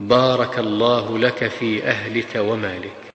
بارك الله لك في أهلك ومالك.